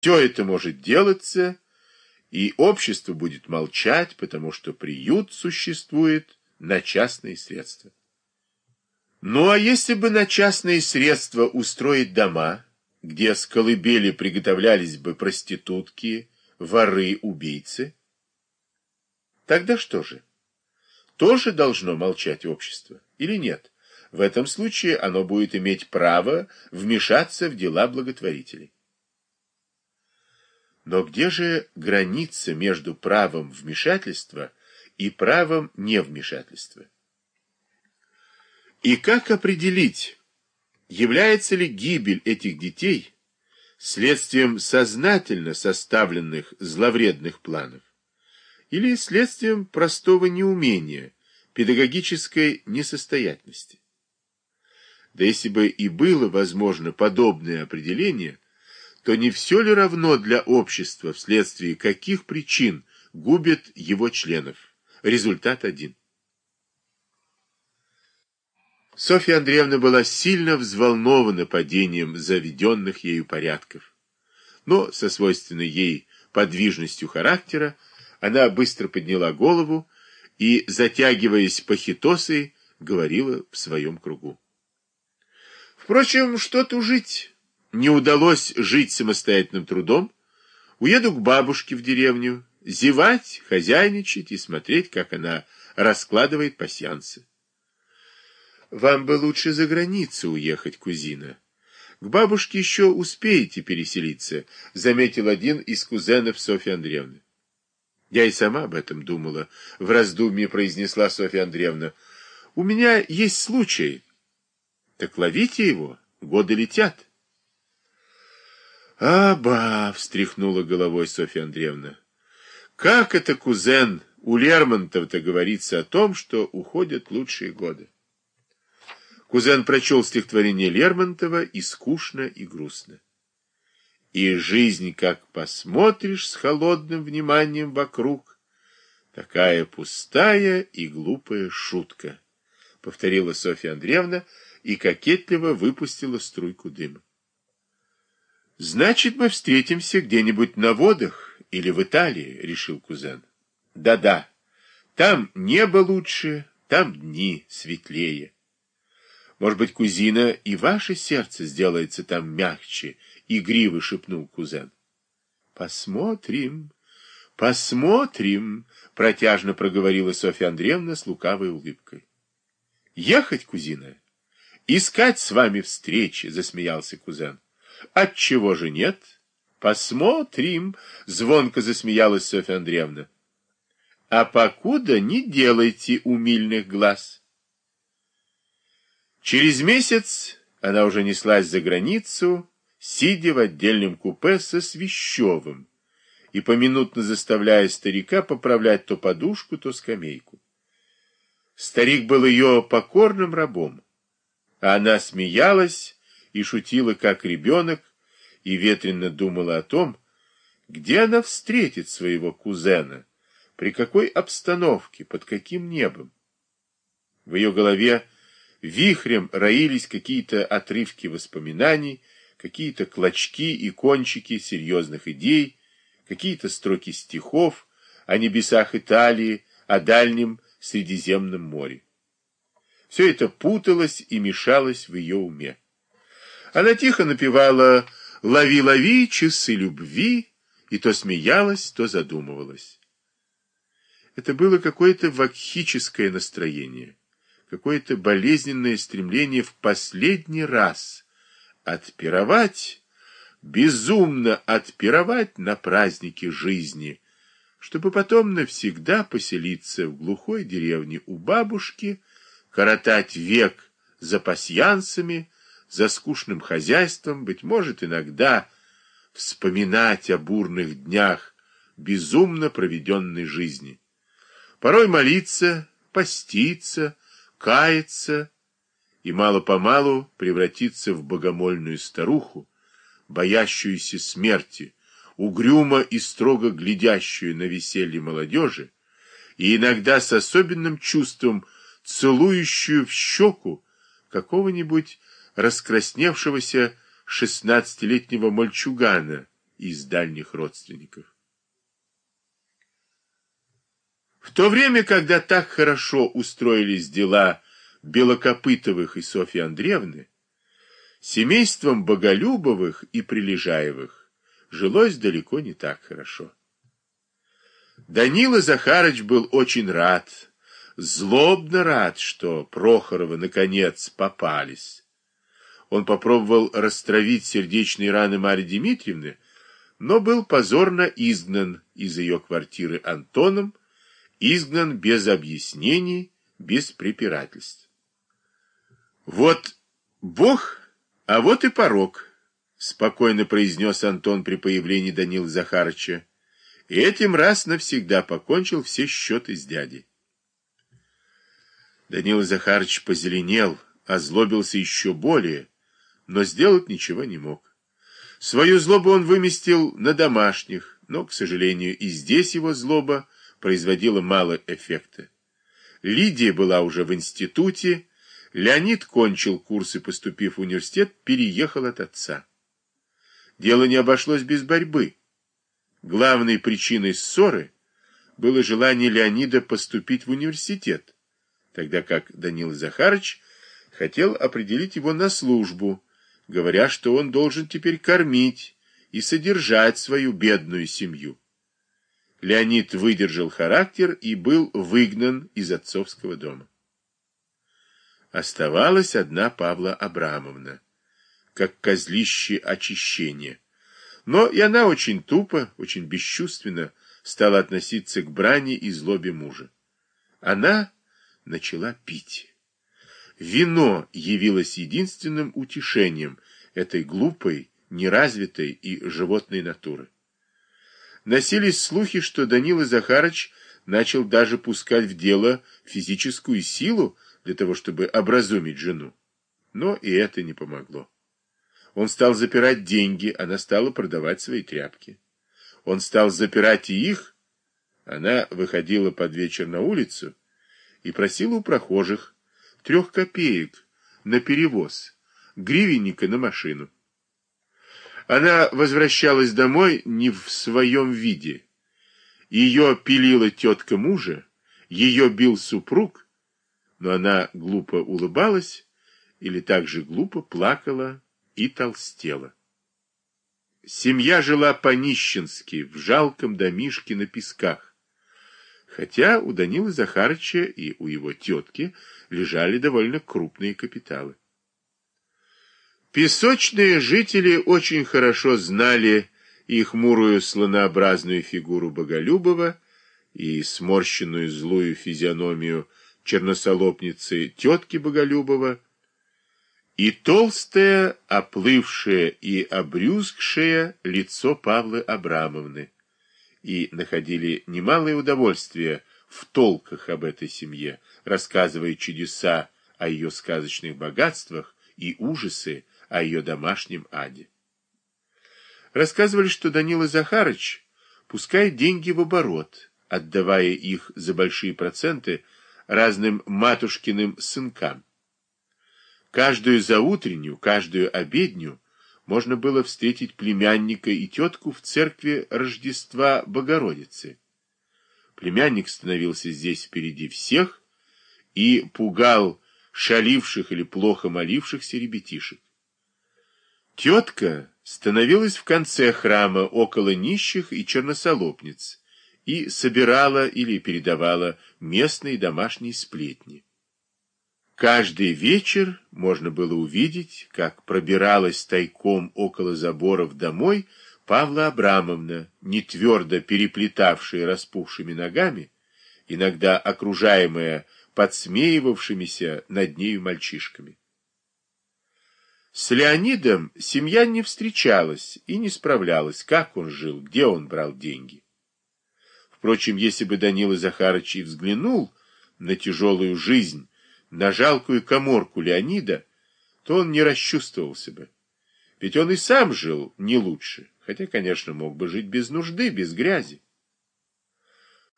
Все это может делаться, и общество будет молчать, потому что приют существует на частные средства. Ну а если бы на частные средства устроить дома, где с колыбели приготовлялись бы проститутки, воры, убийцы, тогда что же? Тоже должно молчать общество или нет? В этом случае оно будет иметь право вмешаться в дела благотворителей. Но где же граница между правом вмешательства и правом невмешательства? И как определить, является ли гибель этих детей следствием сознательно составленных зловредных планов или следствием простого неумения, педагогической несостоятельности? Да если бы и было возможно подобное определение, то не все ли равно для общества, вследствие каких причин губит его членов? Результат один. Софья Андреевна была сильно взволнована падением заведенных ею порядков. Но со свойственной ей подвижностью характера она быстро подняла голову и, затягиваясь похитосой, говорила в своем кругу. Впрочем, что тужить? Не удалось жить самостоятельным трудом. Уеду к бабушке в деревню, зевать, хозяйничать и смотреть, как она раскладывает пасьянцы. Вам бы лучше за границу уехать, кузина. К бабушке еще успеете переселиться, заметил один из кузенов Софьи Андреевны. Я и сама об этом думала, в раздумье произнесла Софья Андреевна. У меня есть случай. Так ловите его, годы летят. «Аба!» — встряхнула головой Софья Андреевна. «Как это, кузен, у Лермонтова-то говорится о том, что уходят лучшие годы?» Кузен прочел стихотворение Лермонтова и скучно, и грустно. И жизнь, как посмотришь с холодным вниманием вокруг, такая пустая и глупая шутка, повторила Софья Андреевна и кокетливо выпустила струйку дыма. Значит, мы встретимся где-нибудь на водах или в Италии, решил кузен. Да-да, там небо лучше, там дни светлее. Может быть, кузина, и ваше сердце сделается там мягче, — игриво шепнул кузен. — Посмотрим, посмотрим, — протяжно проговорила Софья Андреевна с лукавой улыбкой. — Ехать, кузина? Искать с вами встречи, — засмеялся кузен. — Отчего же нет? Посмотрим, — звонко засмеялась Софья Андреевна. — А покуда не делайте умильных глаз. Через месяц она уже неслась за границу, сидя в отдельном купе со Свящевым и поминутно заставляя старика поправлять то подушку, то скамейку. Старик был ее покорным рабом, а она смеялась и шутила, как ребенок, и ветренно думала о том, где она встретит своего кузена, при какой обстановке, под каким небом. В ее голове Вихрем роились какие-то отрывки воспоминаний, какие-то клочки и кончики серьезных идей, какие-то строки стихов о небесах Италии, о дальнем Средиземном море. Все это путалось и мешалось в ее уме. Она тихо напевала «Лови-лови, часы любви», и то смеялась, то задумывалась. Это было какое-то вакхическое настроение какое-то болезненное стремление в последний раз отпировать, безумно отпировать на празднике жизни, чтобы потом навсегда поселиться в глухой деревне у бабушки, коротать век за пасьянцами, за скучным хозяйством, быть может, иногда вспоминать о бурных днях безумно проведенной жизни. Порой молиться, поститься, каяться и мало-помалу превратиться в богомольную старуху, боящуюся смерти, угрюмо и строго глядящую на веселье молодежи, и иногда с особенным чувством целующую в щеку какого-нибудь раскрасневшегося шестнадцатилетнего мальчугана из дальних родственников. В то время, когда так хорошо устроились дела Белокопытовых и Софьи Андреевны, семейством Боголюбовых и Прилежаевых жилось далеко не так хорошо. Данила Захарыч был очень рад, злобно рад, что Прохоровы наконец попались. Он попробовал растравить сердечные раны Марьи Дмитриевны, но был позорно изгнан из ее квартиры Антоном, изгнан без объяснений, без препирательств. Вот Бог, а вот и порог, спокойно произнес Антон при появлении Данила Захарыча, и этим раз навсегда покончил все счеты с дядей. Данила Захарыч позеленел, озлобился еще более, но сделать ничего не мог. Свою злобу он выместил на домашних, но, к сожалению, и здесь его злоба производила мало эффекта. Лидия была уже в институте, Леонид кончил курсы, поступив в университет, переехал от отца. Дело не обошлось без борьбы. Главной причиной ссоры было желание Леонида поступить в университет, тогда как Данил Захарыч хотел определить его на службу, говоря, что он должен теперь кормить и содержать свою бедную семью. Леонид выдержал характер и был выгнан из отцовского дома. Оставалась одна Павла Абрамовна, как козлище очищения. Но и она очень тупо, очень бесчувственно стала относиться к брани и злобе мужа. Она начала пить. Вино явилось единственным утешением этой глупой, неразвитой и животной натуры. Носились слухи, что Данила Захарыч начал даже пускать в дело физическую силу для того, чтобы образумить жену. Но и это не помогло. Он стал запирать деньги, она стала продавать свои тряпки. Он стал запирать и их, она выходила под вечер на улицу и просила у прохожих трех копеек на перевоз, гривенника на машину. Она возвращалась домой не в своем виде. Ее пилила тетка мужа, ее бил супруг, но она глупо улыбалась или также глупо плакала и толстела. Семья жила по-нищенски, в жалком домишке на песках. Хотя у Данила Захарыча и у его тетки лежали довольно крупные капиталы. Песочные жители очень хорошо знали и хмурую слонообразную фигуру Боголюбова, и сморщенную злую физиономию черносолопницы тетки Боголюбова, и толстое, оплывшее и обрюзгшее лицо Павлы Абрамовны, и находили немалое удовольствие в толках об этой семье, рассказывая чудеса о ее сказочных богатствах и ужасы о ее домашнем аде. Рассказывали, что Данила Захарыч пускает деньги в оборот, отдавая их за большие проценты разным матушкиным сынкам. Каждую заутреннюю, каждую обедню можно было встретить племянника и тетку в церкви Рождества Богородицы. Племянник становился здесь впереди всех и пугал шаливших или плохо молившихся ребятишек. Тетка становилась в конце храма около нищих и черносолопниц и собирала или передавала местные домашние сплетни. Каждый вечер можно было увидеть, как пробиралась тайком около заборов домой Павла Абрамовна, не твердо переплетавшая распухшими ногами, иногда окружаемая подсмеивавшимися над нею мальчишками. С Леонидом семья не встречалась и не справлялась, как он жил, где он брал деньги. Впрочем, если бы Данила Захарыч и взглянул на тяжелую жизнь, на жалкую коморку Леонида, то он не расчувствовался бы. Ведь он и сам жил не лучше, хотя, конечно, мог бы жить без нужды, без грязи.